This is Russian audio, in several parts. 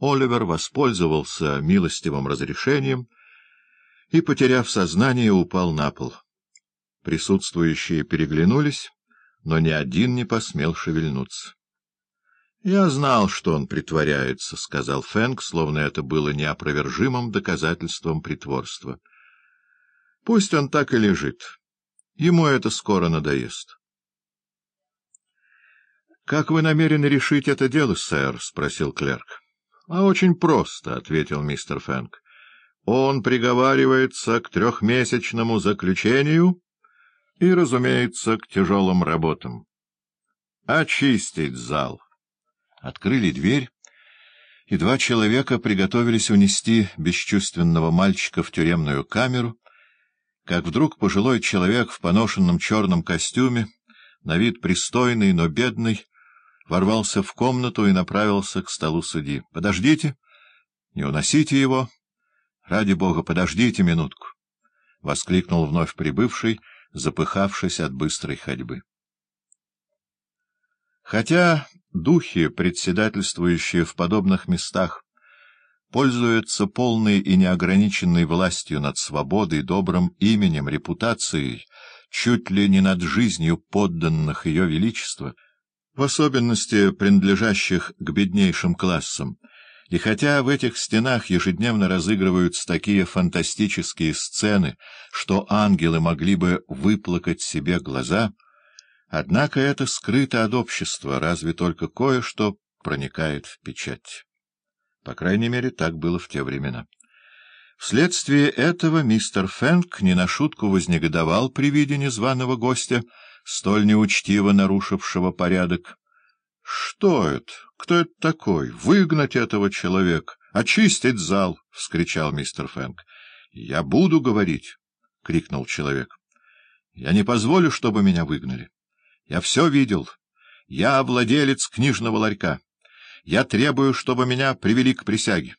Оливер воспользовался милостивым разрешением и, потеряв сознание, упал на пол. Присутствующие переглянулись, но ни один не посмел шевельнуться. — Я знал, что он притворяется, — сказал Фэнк, словно это было неопровержимым доказательством притворства. — Пусть он так и лежит. Ему это скоро надоест. — Как вы намерены решить это дело, сэр? — спросил клерк. — А очень просто, — ответил мистер Фэнк. — Он приговаривается к трехмесячному заключению и, разумеется, к тяжелым работам. Очистить зал. Открыли дверь, и два человека приготовились унести бесчувственного мальчика в тюремную камеру, как вдруг пожилой человек в поношенном черном костюме, на вид пристойный, но бедный, ворвался в комнату и направился к столу судьи. — Подождите! Не уносите его! Ради бога, подождите минутку! — воскликнул вновь прибывший, запыхавшись от быстрой ходьбы. Хотя духи, председательствующие в подобных местах, пользуются полной и неограниченной властью над свободой, добрым именем, репутацией, чуть ли не над жизнью подданных ее величества, в особенности принадлежащих к беднейшим классам, и хотя в этих стенах ежедневно разыгрываются такие фантастические сцены, что ангелы могли бы выплакать себе глаза, однако это скрыто от общества, разве только кое-что проникает в печать. По крайней мере, так было в те времена. Вследствие этого мистер Фэнк не на шутку вознегодовал при виде незваного гостя, столь неучтиво нарушившего порядок, — Что это? Кто это такой? Выгнать этого человека! Очистить зал! — вскричал мистер Фэнк. — Я буду говорить! — крикнул человек. — Я не позволю, чтобы меня выгнали. Я все видел. Я владелец книжного ларька. Я требую, чтобы меня привели к присяге.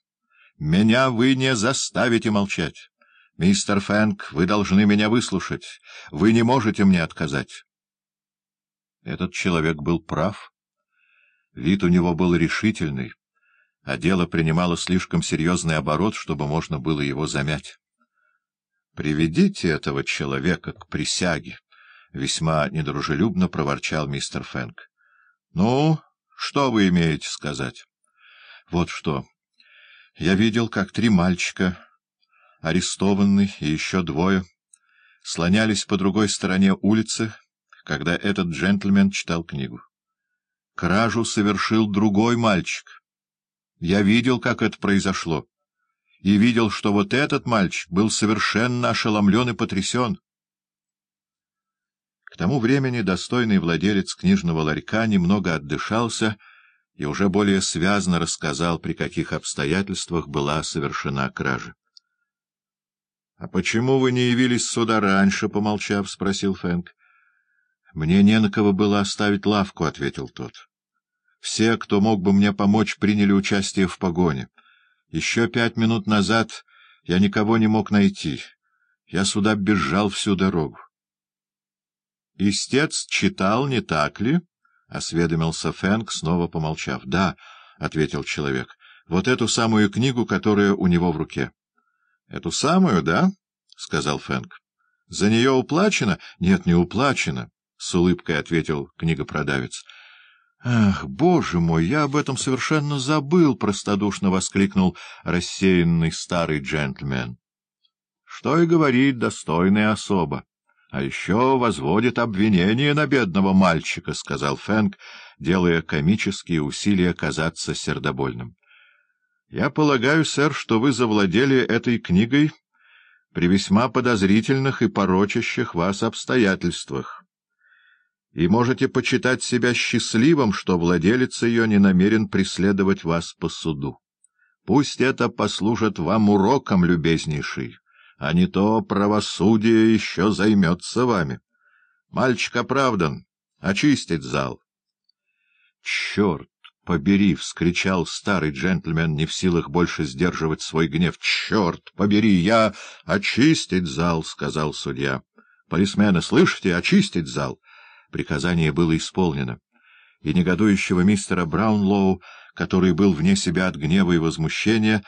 Меня вы не заставите молчать. Мистер Фэнк, вы должны меня выслушать. Вы не можете мне отказать. Этот человек был прав. Вид у него был решительный, а дело принимало слишком серьезный оборот, чтобы можно было его замять. — Приведите этого человека к присяге, — весьма недружелюбно проворчал мистер Фэнк. — Ну, что вы имеете сказать? — Вот что. Я видел, как три мальчика, арестованный и еще двое, слонялись по другой стороне улицы, когда этот джентльмен читал книгу. Кражу совершил другой мальчик. Я видел, как это произошло, и видел, что вот этот мальчик был совершенно ошеломлен и потрясен. К тому времени достойный владелец книжного ларька немного отдышался и уже более связно рассказал, при каких обстоятельствах была совершена кража. — А почему вы не явились сюда раньше, — помолчав, — спросил Фэнк. — Мне не на кого было оставить лавку, — ответил тот. Все, кто мог бы мне помочь, приняли участие в погоне. Еще пять минут назад я никого не мог найти. Я сюда бежал всю дорогу. — Истец читал, не так ли? — осведомился Фэнк, снова помолчав. — Да, — ответил человек, — вот эту самую книгу, которая у него в руке. — Эту самую, да? — сказал Фэнк. — За нее уплачено? — Нет, не уплачено, — с улыбкой ответил книгопродавец. — Ах, боже мой, я об этом совершенно забыл! — простодушно воскликнул рассеянный старый джентльмен. — Что и говорит достойная особа. А еще возводит обвинение на бедного мальчика, — сказал Фэнк, делая комические усилия казаться сердобольным. — Я полагаю, сэр, что вы завладели этой книгой при весьма подозрительных и порочащих вас обстоятельствах и можете почитать себя счастливым, что владелец ее не намерен преследовать вас по суду. Пусть это послужит вам уроком, любезнейший, а не то правосудие еще займется вами. Мальчик оправдан. Очистить зал. — Черт побери! — вскричал старый джентльмен, не в силах больше сдерживать свой гнев. — Черт побери! Я... — Очистить зал! — сказал судья. — Полисмены, слышите? Очистить зал! — Приказание было исполнено, и негодующего мистера Браунлоу, который был вне себя от гнева и возмущения,